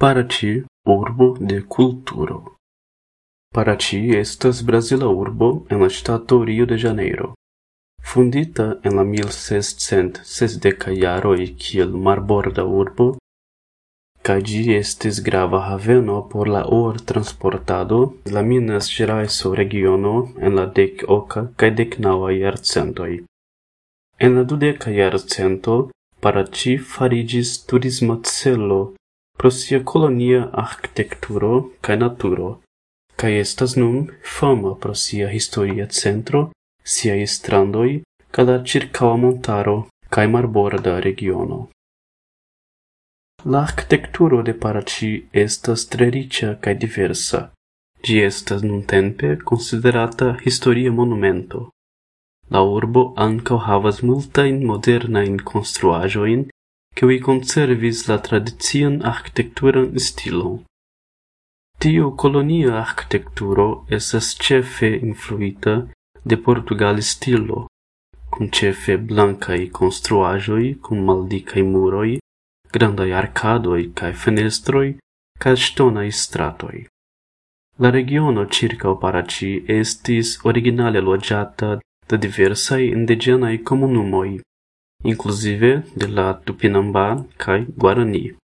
Paraty, urbo de culturo. Paraty estas Brasila urbo en la ŝtato Rio de Janeiro. Fundita en la 1660 e kiel marborda urbo, kaj ĝi estis grava haveno por la or-transportado la Minas Gerais regiono en la dek oka kaj deknaŭa jarcentoj. En la dudeka jarcento Paraty fariĝis turisma celo pro sia colonia architecturo cae naturo, cae estas nun fama pro sia historia centro, sia strandoi, ca la circava montaro cae marborda regiono. La architecturo de Paraci estas tre riĉa cae diversa. Gi estas nuntempe considerata historia monumento. La urbo ancao havas multain modernain konstruaĵojn kiuj conservis la tradizion architecturan stilo. Tio colonia architecturo esas cefe influita de Portugal stilo, cum cefe blancai construajoi, cum maldicai muroi, grandai arcadoi cae fenestroi, cae stonai stratoi. La regiono circa o paraci estis originale loĝata de diversai indigenai comunumoi, inclusive de la Tupinambá kai Guarani.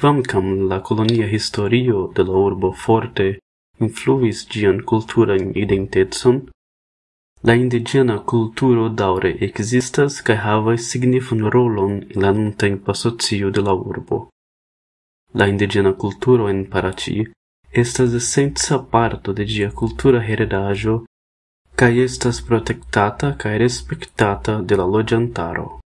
Quamcam la colonia historio de la urbo forte influis gian kulturan identetson, la indigena culturo daure existas kai havas signifan rolon in la nuntempa socio de la urbo. La indigena culturo en Paraty estas essenza parto de gia cultura heredajo kai estas protectata kai respektata de la loĝantaro.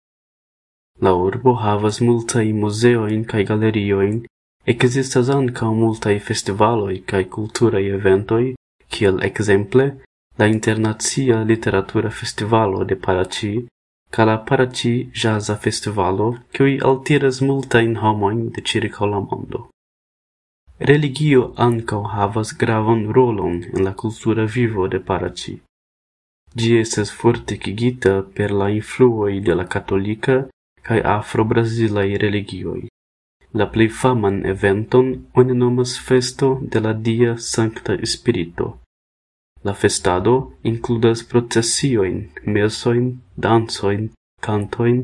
La urbo havas multaj muzeojn kaj galeriojn, ekzistas ankaŭ multaj festivaloj kaj kulturaj eventoj, kiel ekzemple la Internacia Literatura Festivalo de Parachi kaj la Parachi Ĵaza Festivalo, kiuj altiras multajn homojn de ĉirkaŭ la mondo. Religio ankaŭ havas gravan rolon en la kultura vivo de Parachi. Ĝi estas fortikigita per la influoj de la katolika kai afro-brasilai religioi. La plei faman eventon oni nomas Festo de la Dia Sancta Spirito. La festado includas processioin, mesoin, dansoin, cantoin,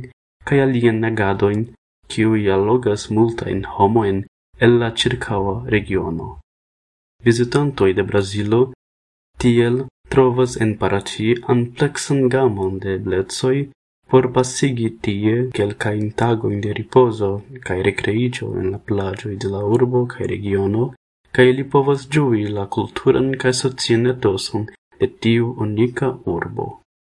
kai alien negadoin, kiui allogas multain homoen el la circaua regiono. Visitantoi de Brasilo tiel trovas en Paraty amplexan gamon de blezoi por passigi tie quelcain tagoin de riposo kaj recreigio en la plagio de la urbo kaj regiono, kaj li povas giui la culturan kaj socian etoson de tiu unica urbo.